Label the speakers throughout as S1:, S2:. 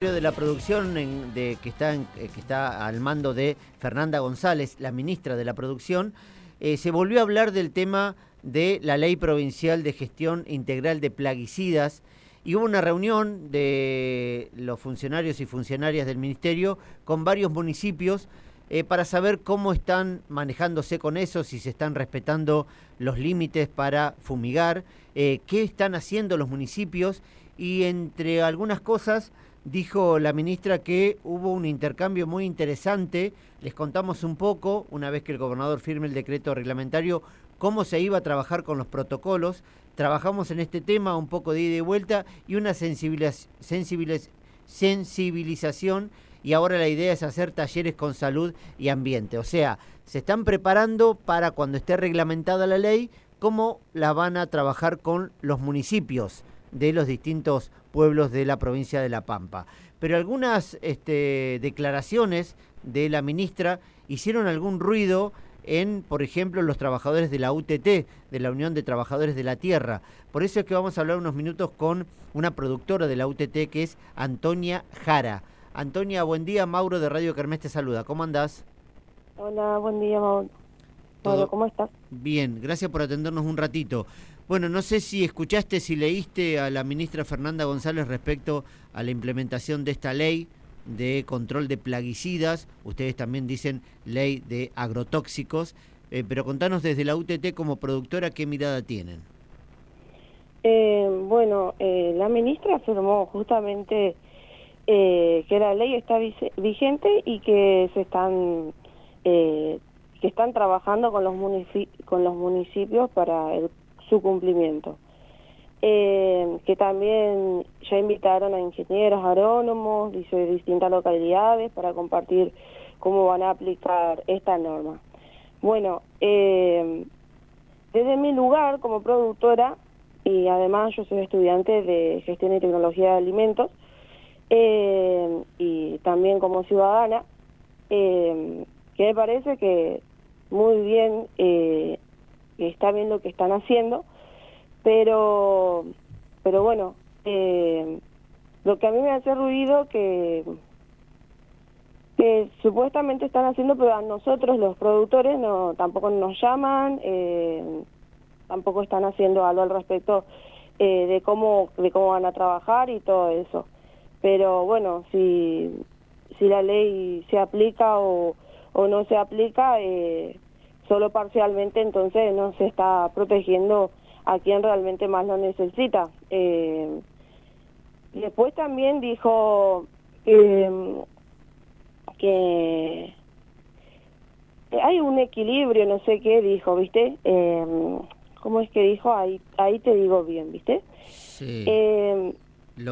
S1: de la producción de, que, está eh, que está al mando de Fernanda González, la ministra de la producción, eh, se volvió a hablar del tema de la ley provincial de gestión integral de plaguicidas y hubo una reunión de los funcionarios y funcionarias del ministerio con varios municipios eh, para saber cómo están manejándose con eso, si se están respetando los límites para fumigar, qué están haciendo los municipios y entre algunas cosas dijo la ministra que hubo un intercambio muy interesante. Les contamos un poco, una vez que el gobernador firme el decreto reglamentario, cómo se iba a trabajar con los protocolos. Trabajamos en este tema un poco de ida y vuelta y una sensibilización y ahora la idea es hacer talleres con salud y ambiente. O sea, se están preparando para cuando esté reglamentada la ley, cómo la van a trabajar con los municipios de los distintos pueblos de la provincia de La Pampa. Pero algunas este, declaraciones de la ministra hicieron algún ruido en, por ejemplo, los trabajadores de la UTT, de la Unión de Trabajadores de la Tierra. Por eso es que vamos a hablar unos minutos con una productora de la UTT que es Antonia Jara. Antonia, buen día. Mauro de Radio Carmes te saluda. ¿Cómo andás?
S2: Hola, buen día, Mauro. ¿Cómo estás?
S1: Bien, gracias por atendernos un ratito. Bueno, no sé si escuchaste, si leíste a la ministra Fernanda González respecto a la implementación de esta ley de control de plaguicidas. Ustedes también dicen ley de agrotóxicos. Eh, pero contanos desde la UTT como productora qué mirada tienen.
S2: Eh, bueno, eh, la ministra afirmó justamente que la ley está vigente y que se están que están trabajando con los, con los municipios para el su cumplimiento. Eh, que también ya invitaron a ingenieros, agrónomos de distintas localidades para compartir cómo van a aplicar esta norma. Bueno, eh, desde mi lugar como productora, y además yo soy estudiante de gestión y tecnología de alimentos, eh, y también como ciudadana, que me parece que muy bien está bien lo que están haciendo, pero, pero bueno, eh, lo que a mí me hace ruido que que supuestamente están haciendo, pero a nosotros los productores no tampoco nos llaman, eh, tampoco están haciendo algo al respecto eh, de cómo de cómo van a trabajar y todo eso. Pero bueno, si si la ley se aplica o, o no se aplica, eh, solo parcialmente, entonces no se está protegiendo a quien realmente más lo necesita. Eh, después también dijo que hay un equilibrio, no sé qué dijo, ¿viste? Eh, ¿Cómo es que dijo? Ahí, ahí te digo bien, ¿viste?
S1: Sí.
S2: Eh,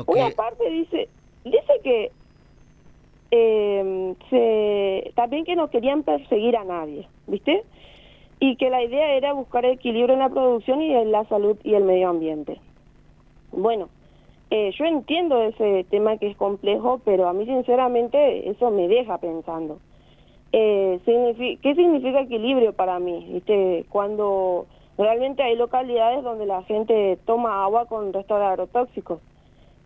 S2: una parte dice, dice que eh, se, también que no querían perseguir a nadie, ¿viste? y que la idea era buscar equilibrio en la producción y en la salud y el medio ambiente. Bueno, eh, yo entiendo ese tema que es complejo, pero a mí sinceramente eso me deja pensando. Eh, ¿Qué significa equilibrio para mí? ¿Viste? Cuando realmente hay localidades donde la gente toma agua con restos de agrotóxicos.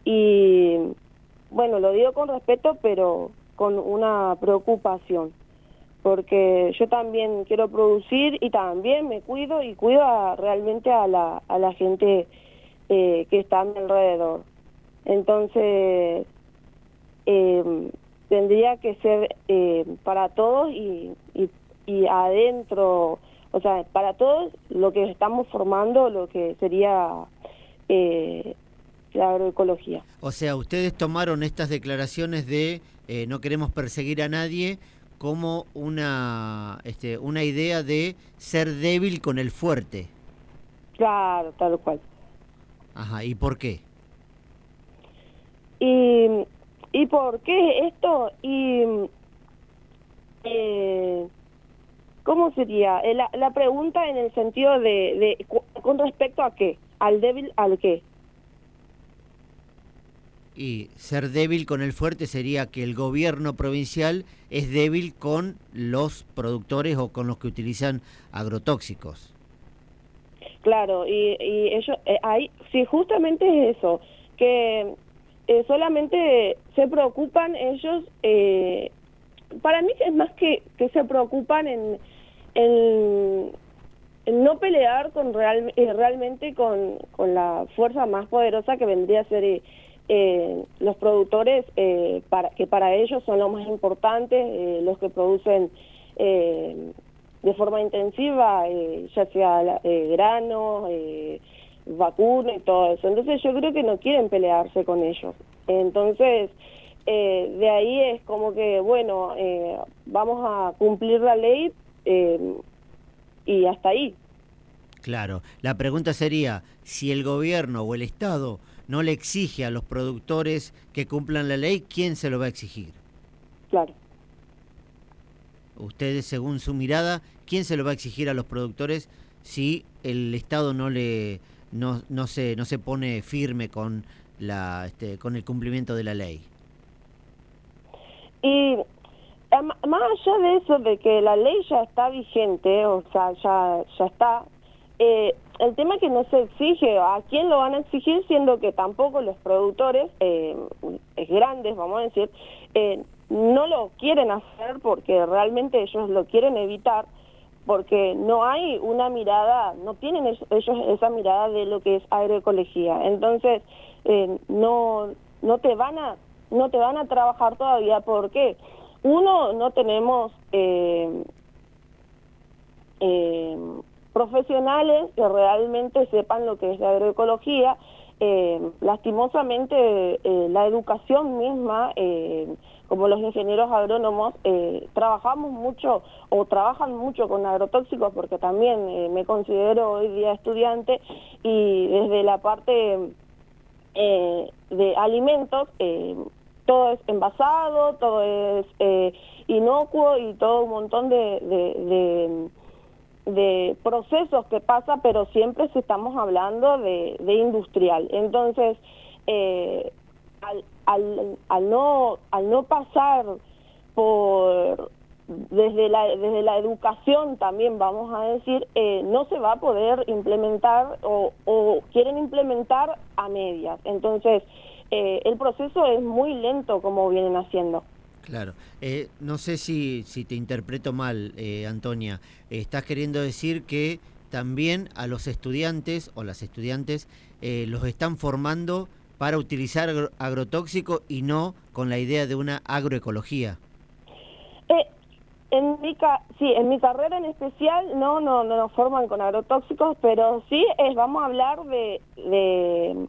S2: Y bueno, lo digo con respeto, pero con una preocupación porque yo también quiero producir y también me cuido y cuido realmente a la, a la gente eh, que está a mi alrededor. Entonces, eh, tendría que ser eh, para todos y, y, y, adentro, o sea, para todos lo que estamos formando, lo que sería la agroecología.
S1: O sea, ustedes tomaron estas declaraciones de no queremos perseguir a nadie como una, este, una idea de ser débil con el fuerte.
S2: Claro, tal cual.
S1: Ajá, ¿y por qué?
S2: ¿Y, y por qué esto? Y, eh, ¿Cómo sería? Eh, la, la pregunta en el sentido de, de, con respecto a qué, al débil, al qué.
S1: Y ser débil con el fuerte sería que el gobierno provincial es débil con los productores o con los que utilizan agrotóxicos.
S2: Claro, y, y ellos, eh, hay, sí, justamente es eso, que eh, solamente se preocupan ellos, eh, para mí es más que, que se preocupan en, en, no pelear con real, eh, realmente con, con, la fuerza más poderosa que vendría a ser los productores, para, que para ellos son los más importantes, los que producen de forma intensiva, ya sea grano, vacuna y todo eso. Entonces yo creo que no quieren pelearse con ellos. Entonces, eh, de ahí es como que, bueno, eh, vamos a cumplir la ley eh, y hasta ahí.
S1: Claro, la pregunta sería, si el gobierno o el Estado no le exige a los productores que cumplan la ley, ¿quién se lo va a exigir?
S2: Claro.
S1: Ustedes, según su mirada, ¿quién se lo va a exigir a los productores si el Estado no le no, no, se, no se pone firme con, la, este, con el cumplimiento de la ley.
S2: Y eh, más allá de eso, de que la ley ya está vigente, o sea, ya, ya está, eh, el tema que no se exige, ¿a quién lo van a exigir? Siendo que tampoco los productores eh, grandes, vamos a decir, eh, no lo quieren hacer porque realmente ellos lo quieren evitar porque no hay una mirada, no tienen ellos esa mirada de lo que es agroecología. Entonces, eh, no, no te van a, no te van a trabajar todavía porque uno no tenemos eh, eh, profesionales que realmente sepan lo que es la agroecología. lastimosamente, la educación misma como los ingenieros agrónomos, eh, trabajamos mucho o trabajan mucho con agrotóxicos porque también eh, me considero hoy día estudiante y desde la parte eh, de alimentos, todo es envasado, todo es inocuo y todo un montón de, de, procesos que pasa, pero siempre estamos hablando de, de industrial. Entonces, al, al, al, no, al no pasar por desde la, desde la educación también vamos a decir, eh, no se va a poder implementar o, o quieren implementar a medias. Entonces, eh, el proceso es muy lento como vienen haciendo.
S1: Claro. Eh, no sé si, si te interpreto mal, Antonia. estás queriendo decir que también a los estudiantes o las estudiantes los están formando para utilizar agrotóxico y no con la idea de una agroecología?
S2: Eh, en mi sí, en mi carrera en especial no, no, no nos forman con agrotóxicos, pero sí es, vamos a hablar de, eh,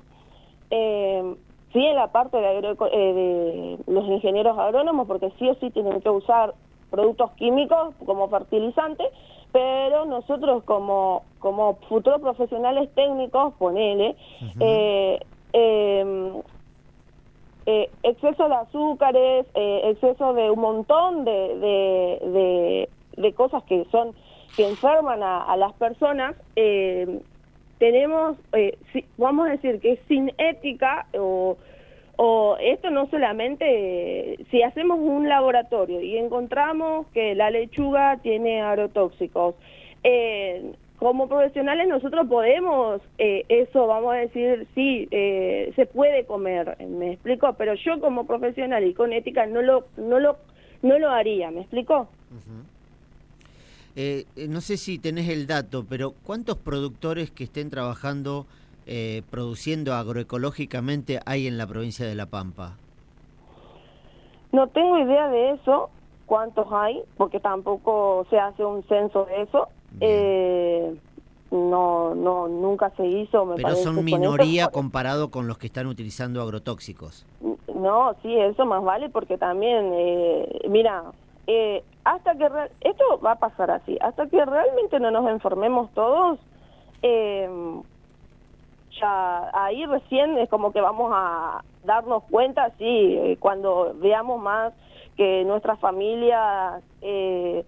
S2: sí en la parte de, eh, de los ingenieros agrónomos, porque sí o sí tienen que usar productos químicos como fertilizantes, pero nosotros como, como futuros profesionales técnicos, ponele, eh, Em, eh, exceso de azúcares, exceso de un montón de, de, cosas que son que enferman a, las personas, em, tenemos, eh, vamos a decir que sin ética o, o esto no solamente, si hacemos un laboratorio y encontramos que la lechuga tiene agrotóxicos, eh, como profesionales nosotros podemos, eh, eso vamos a decir, sí, eh, se puede comer, me explico, pero yo como profesional y con ética no lo, no lo, no lo haría, ¿me explico?
S1: Eh, no sé si tenés el dato, pero ¿cuántos productores que estén trabajando produciendo agroecológicamente hay en la provincia de La Pampa?
S2: No tengo idea de eso, cuántos hay, porque tampoco se hace un censo de eso. Eh, no, no, nunca se hizo.
S1: Me Pero son minoría comparado con los que están utilizando agrotóxicos.
S2: No, sí, eso más vale porque también, eh, mira, eh, hasta que esto va a pasar así, hasta que realmente no nos enfermemos todos, eh, ya ahí recién es como que vamos a darnos cuenta, sí, eh, cuando veamos más que nuestra familia eh,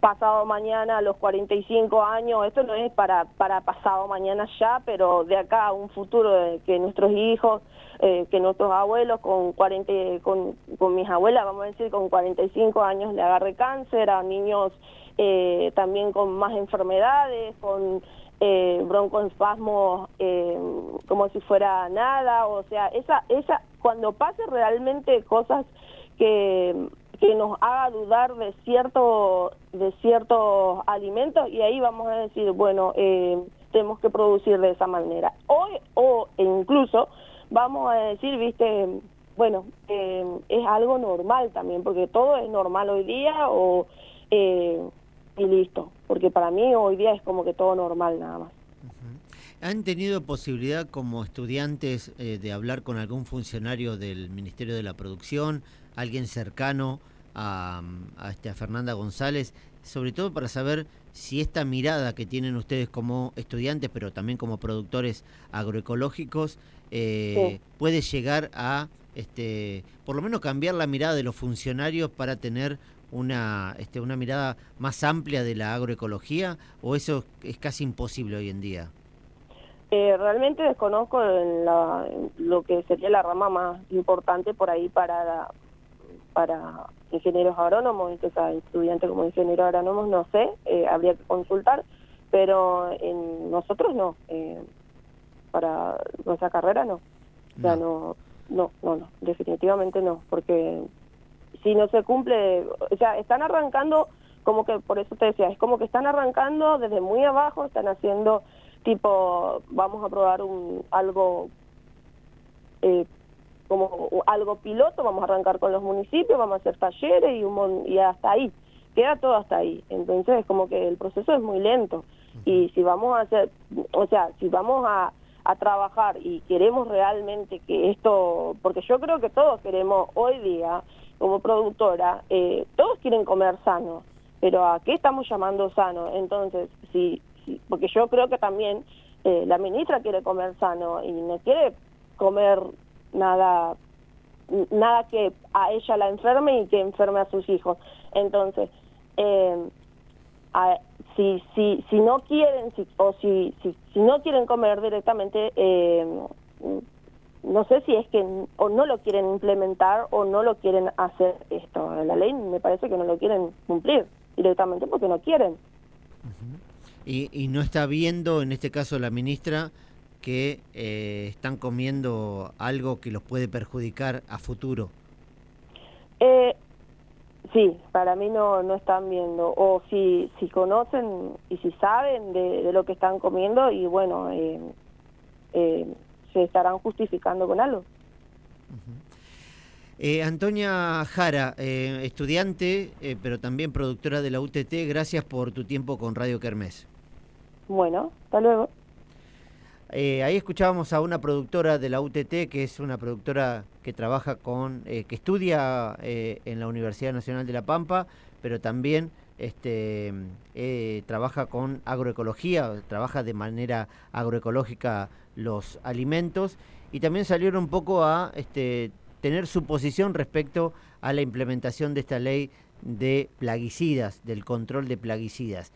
S2: pasado mañana a los 45 años, esto no es para, para pasado mañana ya, pero de acá a un futuro de que nuestros hijos, eh, que nuestros abuelos con 40, con, con mis abuelas, vamos a decir, con 45 años le agarre cáncer, a niños eh, también con más enfermedades, con eh, broncoespasmos eh, como si fuera nada, o sea, esa, esa, cuando pase realmente cosas que, que nos haga dudar de cierto, de ciertos alimentos y ahí vamos a decir, bueno, eh, tenemos que producir de esa manera. Hoy, o incluso vamos a decir, viste, bueno, eh, es algo normal también, porque todo es normal hoy día o eh, y listo, porque para mí hoy día es como que todo normal nada más.
S1: ¿Han tenido posibilidad como estudiantes eh, de hablar con algún funcionario del Ministerio de la Producción, alguien cercano a, a, este, a Fernanda González, sobre todo para saber si esta mirada que tienen ustedes como estudiantes, pero también como productores agroecológicos, eh, puede llegar a, este, por lo menos cambiar la mirada de los funcionarios para tener una, este, una mirada más amplia de la agroecología, o eso es casi imposible hoy en día.
S2: Eh, realmente desconozco la, lo que sería la rama más importante por ahí para para ingenieros agrónomos, o sea, estudiantes como ingenieros agrónomos, no sé, eh, habría que consultar, pero en nosotros no, eh, para nuestra carrera no, o sea, no, no, no, no, definitivamente no, porque si no se cumple, o sea, están arrancando, como que, por eso te decía, es como que están arrancando desde muy abajo, están haciendo tipo, vamos a probar un algo eh, como algo piloto, vamos a arrancar con los municipios, vamos a hacer talleres y, un, y hasta ahí, queda todo hasta ahí. Entonces, como que el proceso es muy lento. Y si vamos a hacer, o sea, si vamos a, a trabajar y queremos realmente que esto, porque yo creo que todos queremos hoy día, como productora, eh, todos quieren comer sano, pero ¿a qué estamos llamando sano? Entonces, si porque yo creo que también eh, la ministra quiere comer sano y no quiere comer nada nada que a ella la enferme y que enferme a sus hijos. Entonces, eh, si, si, si no quieren si, o si, si, si no quieren comer directamente, eh, no sé si es que o no lo quieren implementar o no lo quieren hacer esto. La ley me parece que no lo quieren cumplir directamente porque no quieren.
S1: Y, y no está viendo, en este caso la ministra, que eh, están comiendo algo que los puede perjudicar a futuro?
S2: Eh, sí, para mí no, no están viendo. O si, si conocen y si saben de, lo que están comiendo y bueno, eh, eh, se estarán justificando con algo.
S1: Antonia Jara, estudiante, pero también productora de la UTT, gracias por tu tiempo con Radio Kermés.
S2: Bueno, hasta luego.
S1: Eh, ahí escuchábamos a una productora de la UTT, que es una productora que trabaja con, eh, que estudia eh, en la Universidad Nacional de La Pampa, pero también este, trabaja con agroecología, trabaja de manera agroecológica los alimentos y también salieron un poco a este, tener su posición respecto a la implementación de esta ley de plaguicidas, del control de plaguicidas.